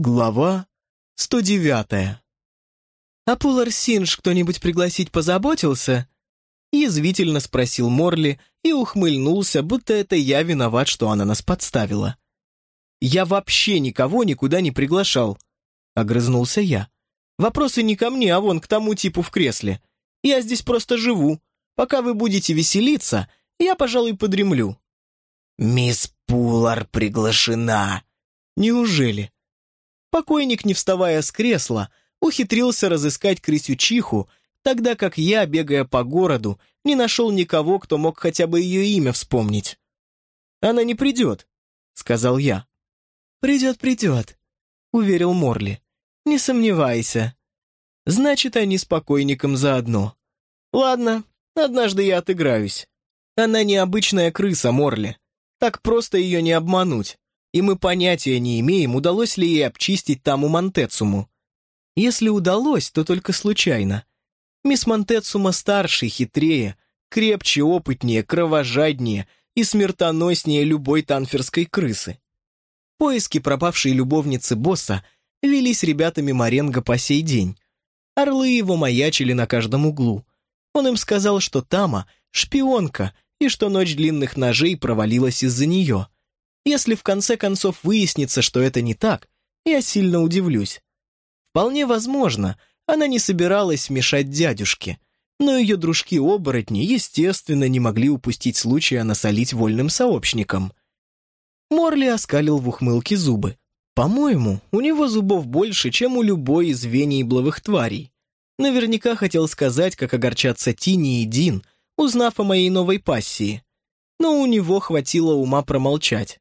Глава 109 «А Пулар Синж кто-нибудь пригласить позаботился?» Язвительно спросил Морли и ухмыльнулся, будто это я виноват, что она нас подставила. «Я вообще никого никуда не приглашал», — огрызнулся я. «Вопросы не ко мне, а вон к тому типу в кресле. Я здесь просто живу. Пока вы будете веселиться, я, пожалуй, подремлю». «Мисс Пулар приглашена». «Неужели?» Покойник, не вставая с кресла, ухитрился разыскать крысючиху, тогда как я, бегая по городу, не нашел никого, кто мог хотя бы ее имя вспомнить. «Она не придет», — сказал я. «Придет, придет», — уверил Морли. «Не сомневайся». «Значит, они с покойником заодно». «Ладно, однажды я отыграюсь. Она необычная крыса, Морли. Так просто ее не обмануть и мы понятия не имеем, удалось ли ей обчистить таму Монтецуму. Если удалось, то только случайно. Мисс Монтецума старше, хитрее, крепче, опытнее, кровожаднее и смертоноснее любой танферской крысы. Поиски пропавшей любовницы босса велись ребятами Маренго по сей день. Орлы его маячили на каждом углу. Он им сказал, что Тама — шпионка, и что ночь длинных ножей провалилась из-за нее — если в конце концов выяснится, что это не так, я сильно удивлюсь. Вполне возможно, она не собиралась мешать дядюшке, но ее дружки-оборотни, естественно, не могли упустить случая насолить вольным сообщникам. Морли оскалил в ухмылке зубы. По-моему, у него зубов больше, чем у любой из венейбловых тварей. Наверняка хотел сказать, как огорчатся Тини и Дин, узнав о моей новой пассии. Но у него хватило ума промолчать.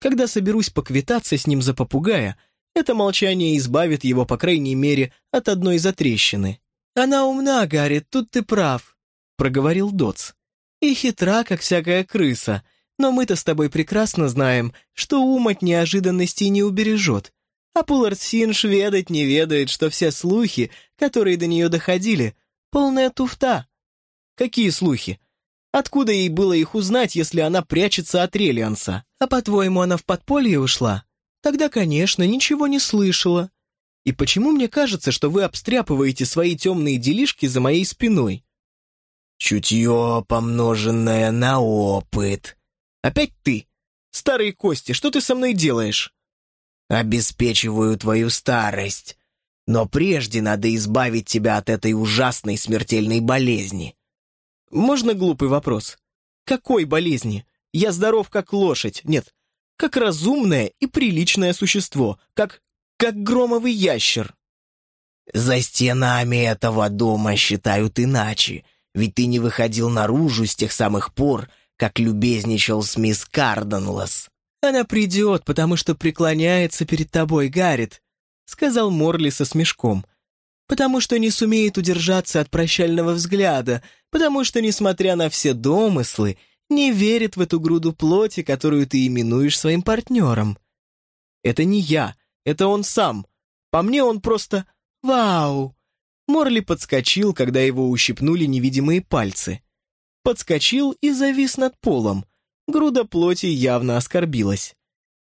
Когда соберусь поквитаться с ним за попугая, это молчание избавит его, по крайней мере, от одной затрещины. «Она умна, Гарри, тут ты прав», — проговорил Доц. «И хитра, как всякая крыса, но мы-то с тобой прекрасно знаем, что ум от неожиданностей не убережет. А Пулард Синж ведать не ведает, что все слухи, которые до нее доходили, полная туфта». «Какие слухи?» Откуда ей было их узнать, если она прячется от Релианса? А по-твоему, она в подполье ушла? Тогда, конечно, ничего не слышала. И почему мне кажется, что вы обстряпываете свои темные делишки за моей спиной? Чутье, помноженное на опыт. Опять ты? Старые кости, что ты со мной делаешь? Обеспечиваю твою старость. Но прежде надо избавить тебя от этой ужасной смертельной болезни. Можно глупый вопрос? Какой болезни? Я здоров как лошадь, нет, как разумное и приличное существо, как... как громовый ящер. За стенами этого дома считают иначе, ведь ты не выходил наружу с тех самых пор, как любезничал с мисс Карденлас. Она придет, потому что преклоняется перед тобой, Гаррит, сказал Морли со смешком потому что не сумеет удержаться от прощального взгляда, потому что, несмотря на все домыслы, не верит в эту груду плоти, которую ты именуешь своим партнером. Это не я, это он сам. По мне он просто «Вау!». Морли подскочил, когда его ущипнули невидимые пальцы. Подскочил и завис над полом. Груда плоти явно оскорбилась.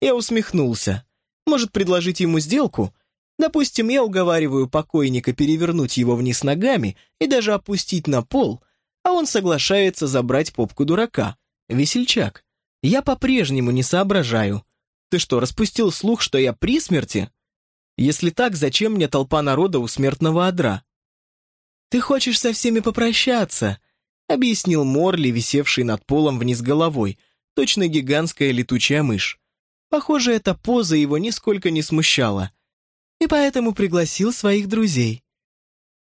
Я усмехнулся. Может, предложить ему сделку? Допустим, я уговариваю покойника перевернуть его вниз ногами и даже опустить на пол, а он соглашается забрать попку дурака. Весельчак, я по-прежнему не соображаю. Ты что, распустил слух, что я при смерти? Если так, зачем мне толпа народа у смертного одра? Ты хочешь со всеми попрощаться, объяснил Морли, висевший над полом вниз головой, точно гигантская летучая мышь. Похоже, эта поза его нисколько не смущала и поэтому пригласил своих друзей.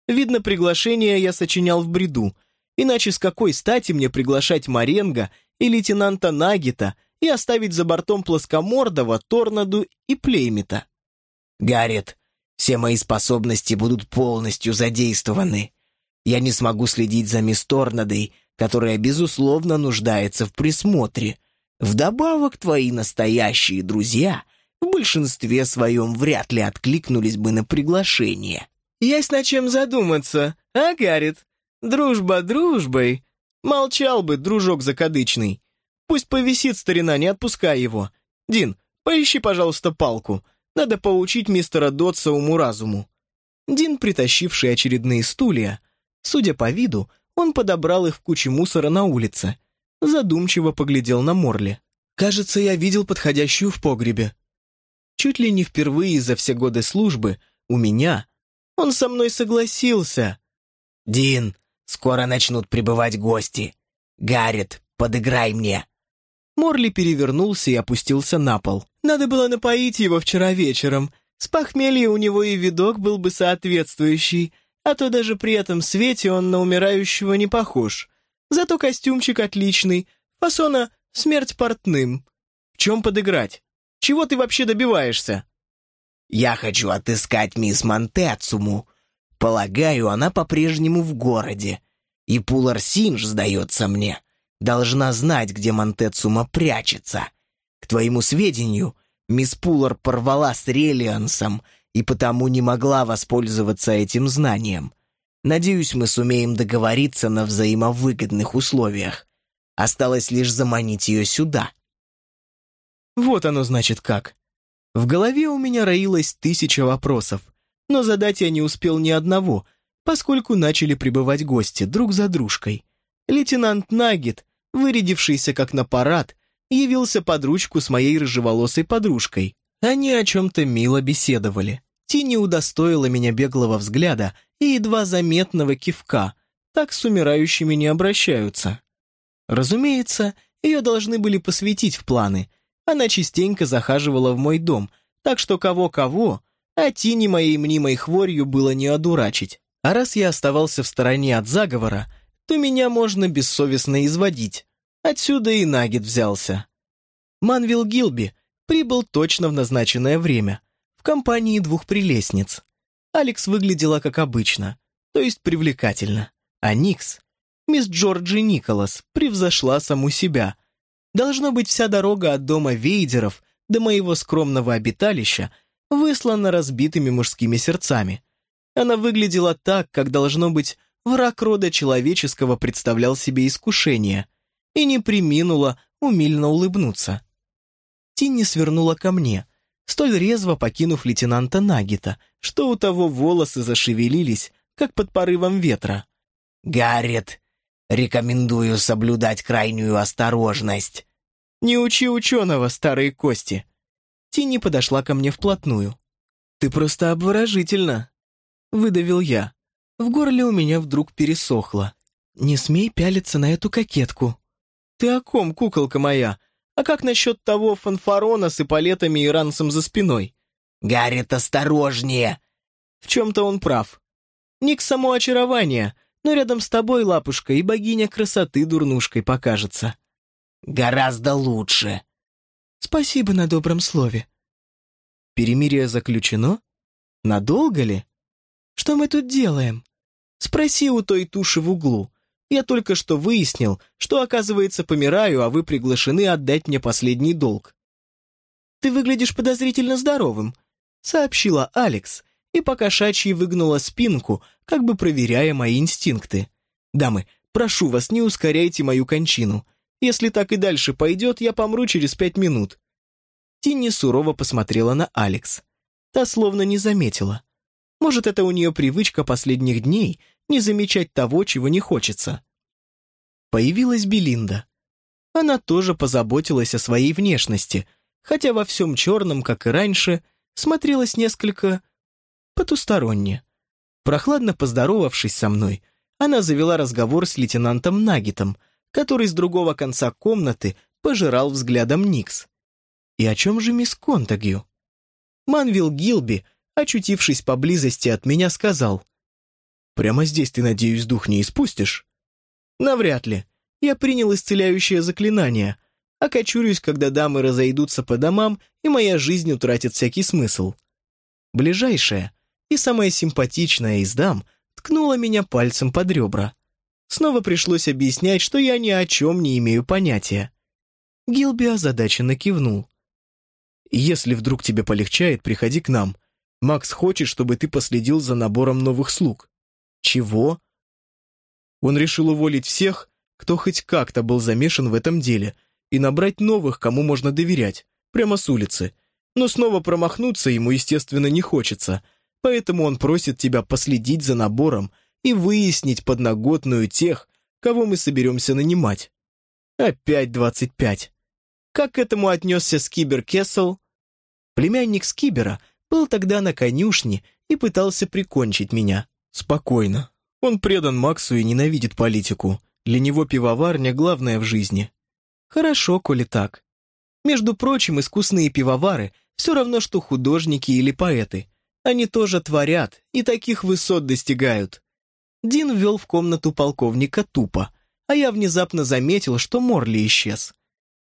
Видно, приглашение я сочинял в бреду, иначе с какой стати мне приглашать Маренго и лейтенанта Нагита и оставить за бортом Плоскомордова, Торнаду и Плеймита? «Гаррет, все мои способности будут полностью задействованы. Я не смогу следить за мисс Торнадой, которая, безусловно, нуждается в присмотре. Вдобавок, твои настоящие друзья — в большинстве своем вряд ли откликнулись бы на приглашение. «Есть над чем задуматься, а, Гаррит? Дружба дружбой. Молчал бы, дружок закадычный. Пусть повисит старина, не отпускай его. Дин, поищи, пожалуйста, палку. Надо поучить мистера Дотса уму-разуму. Дин, притащивший очередные стулья, судя по виду, он подобрал их в куче мусора на улице, задумчиво поглядел на Морли. «Кажется, я видел подходящую в погребе». Чуть ли не впервые за все годы службы у меня он со мной согласился. «Дин, скоро начнут прибывать гости. Гаррет, подыграй мне». Морли перевернулся и опустился на пол. Надо было напоить его вчера вечером. С похмелья у него и видок был бы соответствующий, а то даже при этом свете он на умирающего не похож. Зато костюмчик отличный, фасона «Смерть портным». В чем подыграть? Чего ты вообще добиваешься? Я хочу отыскать мисс Монтецуму. Полагаю, она по-прежнему в городе. И Пулар Синж, сдается мне, должна знать, где Монтецума прячется. К твоему сведению, мисс Пулар порвала с Релиансом и потому не могла воспользоваться этим знанием. Надеюсь, мы сумеем договориться на взаимовыгодных условиях. Осталось лишь заманить ее сюда. Вот оно значит как. В голове у меня роилось тысяча вопросов, но задать я не успел ни одного, поскольку начали прибывать гости друг за дружкой. Лейтенант Нагет, вырядившийся как на парад, явился под ручку с моей рыжеволосой подружкой. Они о чем-то мило беседовали. Тини удостоила меня беглого взгляда и едва заметного кивка. Так с умирающими не обращаются. Разумеется, ее должны были посвятить в планы. Она частенько захаживала в мой дом, так что кого-кого, а Тини моей мнимой хворью было не одурачить. А раз я оставался в стороне от заговора, то меня можно бессовестно изводить. Отсюда и Нагет взялся. Манвил Гилби прибыл точно в назначенное время, в компании двух прелестниц. Алекс выглядела как обычно, то есть привлекательно, а Никс, мисс Джорджи Николас, превзошла саму себя. Должно быть, вся дорога от дома Вейдеров до моего скромного обиталища выслана разбитыми мужскими сердцами. Она выглядела так, как должно быть, враг рода человеческого представлял себе искушение — и не приминула умильно улыбнуться. Тинни свернула ко мне, столь резво покинув лейтенанта Нагита, что у того волосы зашевелились, как под порывом ветра. «Гаррет, рекомендую соблюдать крайнюю осторожность». «Не учи ученого, старые кости». Тинни подошла ко мне вплотную. «Ты просто обворожительна», — выдавил я. В горле у меня вдруг пересохло. «Не смей пялиться на эту кокетку», «Ты о ком, куколка моя? А как насчет того фанфарона с эполетами и ранцем за спиной?» «Гаррит, осторожнее!» В чем-то он прав. Ник само очарование, но рядом с тобой, лапушка, и богиня красоты дурнушкой покажется. Гораздо лучше. Спасибо на добром слове. Перемирие заключено? Надолго ли? Что мы тут делаем? Спроси у той туши в углу. Я только что выяснил, что, оказывается, помираю, а вы приглашены отдать мне последний долг. «Ты выглядишь подозрительно здоровым», — сообщила Алекс, и покошачьи выгнула спинку, как бы проверяя мои инстинкты. «Дамы, прошу вас, не ускоряйте мою кончину. Если так и дальше пойдет, я помру через пять минут». Тинни сурово посмотрела на Алекс. Та словно не заметила. Может, это у нее привычка последних дней не замечать того, чего не хочется. Появилась Белинда. Она тоже позаботилась о своей внешности, хотя во всем черном, как и раньше, смотрелась несколько потусторонне. Прохладно поздоровавшись со мной, она завела разговор с лейтенантом Нагитом, который с другого конца комнаты пожирал взглядом Никс. И о чем же мисс Контагью? Манвил Гилби, очутившись поблизости от меня, сказал, Прямо здесь ты, надеюсь, дух не испустишь? Навряд ли. Я принял исцеляющее заклинание. Окочурюсь, когда дамы разойдутся по домам, и моя жизнь утратит всякий смысл. Ближайшая и самая симпатичная из дам ткнула меня пальцем под ребра. Снова пришлось объяснять, что я ни о чем не имею понятия. Гилби озадаченно кивнул. «Если вдруг тебе полегчает, приходи к нам. Макс хочет, чтобы ты последил за набором новых слуг. Чего? Он решил уволить всех, кто хоть как-то был замешан в этом деле, и набрать новых, кому можно доверять, прямо с улицы. Но снова промахнуться ему, естественно, не хочется, поэтому он просит тебя последить за набором и выяснить подноготную тех, кого мы соберемся нанимать. Опять двадцать пять. Как к этому отнесся Скибер Кессел? Племянник Скибера был тогда на конюшне и пытался прикончить меня. Спокойно. Он предан Максу и ненавидит политику. Для него пивоварня главное в жизни. Хорошо, коли так. Между прочим, искусные пивовары все равно, что художники или поэты. Они тоже творят и таких высот достигают. Дин ввел в комнату полковника тупо, а я внезапно заметил, что Морли исчез.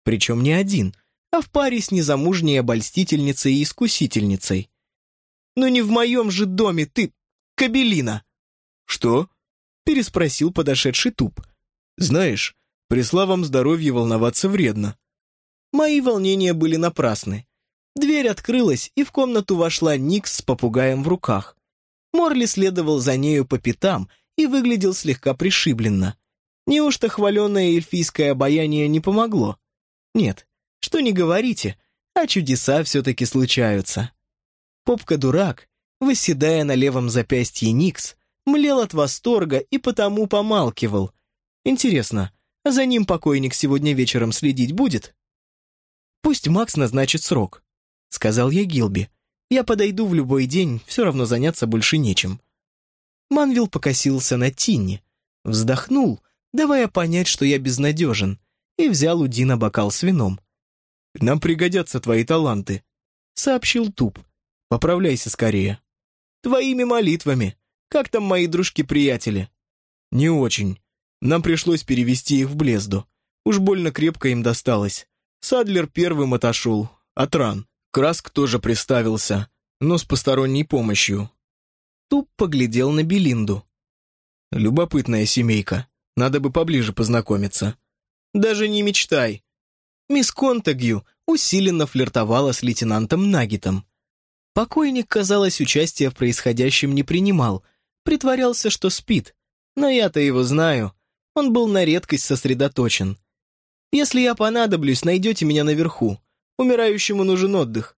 Причем не один, а в паре с незамужней обольстительницей и искусительницей. «Ну не в моем же доме ты, кабелина!» «Что?» — переспросил подошедший туп. «Знаешь, при славом здоровье волноваться вредно». Мои волнения были напрасны. Дверь открылась, и в комнату вошла Никс с попугаем в руках. Морли следовал за нею по пятам и выглядел слегка пришибленно. Неужто хваленное эльфийское обаяние не помогло? Нет, что не говорите, а чудеса все-таки случаются. Попка-дурак, восседая на левом запястье Никс, млел от восторга и потому помалкивал. Интересно, за ним покойник сегодня вечером следить будет? Пусть Макс назначит срок, сказал я Гилби. Я подойду в любой день, все равно заняться больше нечем. Манвил покосился на Тинни, вздохнул, давая понять, что я безнадежен, и взял у Дина бокал с вином. «Нам пригодятся твои таланты», — сообщил Туп. «Поправляйся скорее». «Твоими молитвами. Как там мои дружки-приятели?» «Не очень. Нам пришлось перевести их в Блезду. Уж больно крепко им досталось. Садлер первым отошел, от ран. Краск тоже приставился, но с посторонней помощью». Туп поглядел на Белинду. «Любопытная семейка. Надо бы поближе познакомиться». Даже не мечтай. Мисс Контагью усиленно флиртовала с лейтенантом Нагитом. Покойник, казалось, участия в происходящем не принимал, притворялся, что спит. Но я-то его знаю. Он был на редкость сосредоточен. Если я понадоблюсь, найдете меня наверху. Умирающему нужен отдых.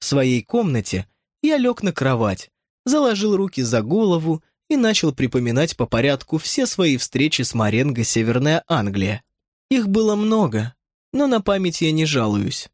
В своей комнате я лег на кровать, заложил руки за голову и начал припоминать по порядку все свои встречи с Маренго Северная Англия. Их было много, но на память я не жалуюсь.